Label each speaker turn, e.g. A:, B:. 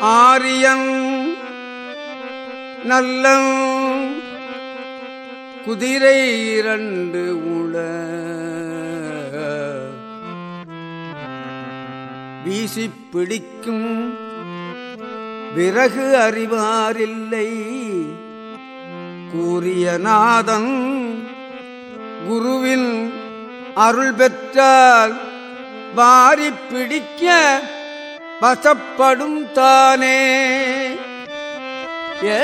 A: ஆரியன் நல்ல குதிரை இரண்டு உள. வீசி பிடிக்கும் விறகு அறிவாரில்லை. கூறிய நாதன் குருவின் அருள் பெற்றால் வாரி பிடிக்க வசப்படும் தானே. ஏ